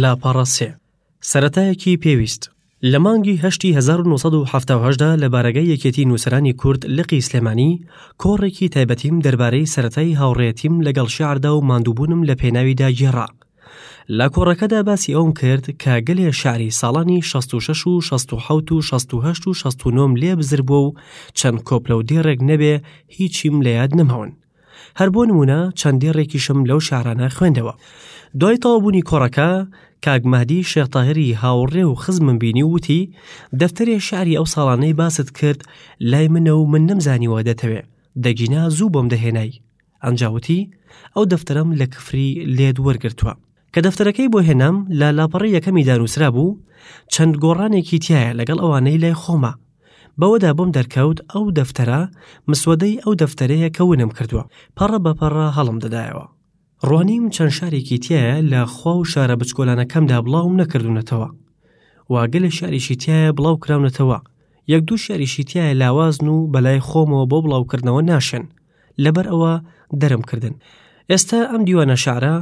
لاپەڕە سێ، سەرەتایەکی پێویست، لە مانگی هەشتی هەزار و نۆ سەد و حەفتا و هەشت دا لە بارەگای یەکێتی نووسەرانی کورد لقی سلێمانی کۆڕێکی تایبەتیم دەربارەی سەرەتای هاوڕێیەتیم لەگەڵ شیعردا و ماندووبوونم لە پێناویدا گێڕا. لە کۆڕەکەدا باسی ئەوەم کرد کە گەلێ شیعری ساڵانی شەست و شەش و شەست و حەوت و شەست و هەشت و شەست و نۆم لێ بزربووە و چەند کۆپلە و دێڕێک نەبێ هیچیم لە یاد نەماون. هەر بۆ نموونە چەند دێڕێکیشم لەو شارانە خوێندەوە. دوای تەواوبوونی کۆڕەکە، کاک مەهدی شێخ تاهری هاوڕێ و خزمم بینی و وتی، دەفتەرێ شیعری ئەو ساڵانەی باست کرد لای منە و من نەمزانیوە دەتەوێ، دەگینا زوو بۆم دەهێنای. ئەنجا وتی، ئەو دەفتەرەم لە کفری لێت وەرگرتووە. کە دەفتەرەکەی بۆ هێنام لە لاپەڕەی یەکەمیدا نووسرابوو چەند گۆڕانێکی تایە لەگەڵ ئەوانەی لای خۆمە، بەوەدا بۆم دەرکەوت ئەو دەفتەرە مسوەدەی ئەو دەفتەرەیە کە ونم کردووە، پەڕە بە پەڕە هەڵم دەدایەوە. ڕوانیم چەند شارێکی تایە لە خوا و شارە بچکۆلانەکەمدا بڵاوم نەکردوونەتەوە و گەلێ شاریشی تایە بڵاو کراونەتەوە، یەک دوو شاریشی تایە لاوازن و بەلای خۆمەوە بۆ بڵاوکردنەوە ناشێن، لەبەر ئەوە دەرم کردن ئێستا ئەم دیوانە شعرە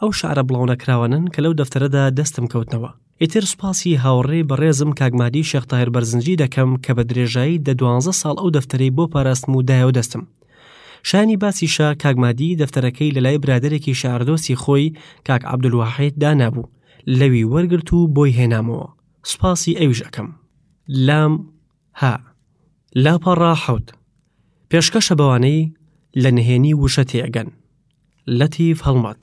ئەو شعرە بڵاونەکراوانن کە لەو دەفتەرەدا دەستم کەوتنەوە ئیتر سوپاسی هاوڕێ بەڕێزم کاگمادی شێختاهر بەرزنجی دەکەم کە بە درێژایی دە دوانزە ساڵ ئەو دەفتەرەی بۆ پاراستم و دایەوە دەستم شانی باسیشە کاگمادی دەفتەرەکەی لە لای برادێکی شاردۆسی خۆی کاک عبدولواحید دانابوو لەوی وەرگرت و بۆی هێنامەوە سوپاسی ئەویش ئەەکەم لام هە. لاپەڕە حەوت پێشکەشە بەوانەی لە نهێنی وشە تێئەگەن. لەتیف هەڵمەت.